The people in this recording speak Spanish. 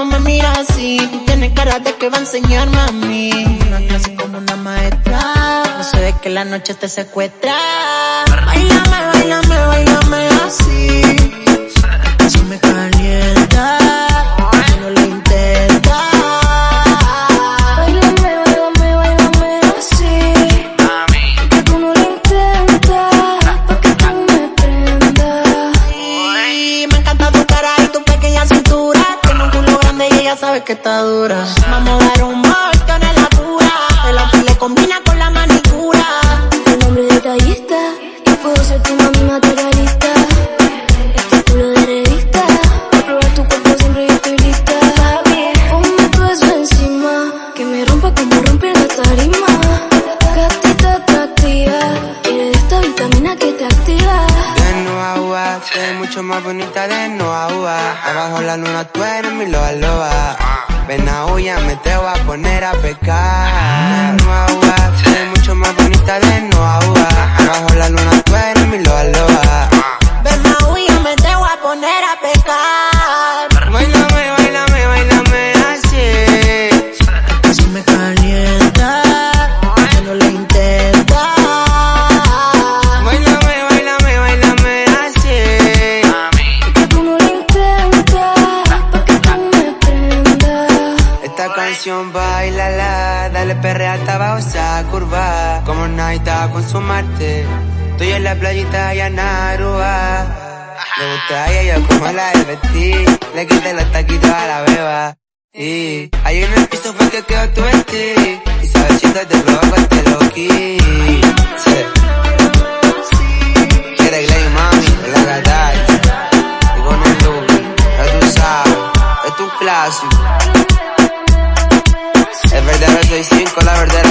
cuando me mira así, tú tienes cara de que va a enseñarme a mí. Una clase como una maestra, no se ve que la noche te secuestra. Bailame, grande y ella sabe que está dura. Vamos a dar un en la pura. El outfit le combina con que te activa. De Nueva Ua, te mucho más bonita de Nueva Ua. Abajo la luna tú eres mi loa loa. Ven a huya, me te voy a poner a pecar. De Nueva Ua, te mucho más bonita de Nueva Ua. Abajo la luna tú eres canción bailala, dale perrea hasta abajo esa curva. Como Naita con su Marte, estoy en la playita y en Aruba. Le gusta a ella como la de vestir, le quité los taquitos a la beba. Y ahí en el piso fue que quedó tu vestir, y sabes si te robo te lo Sí. 6, 5, la verdadera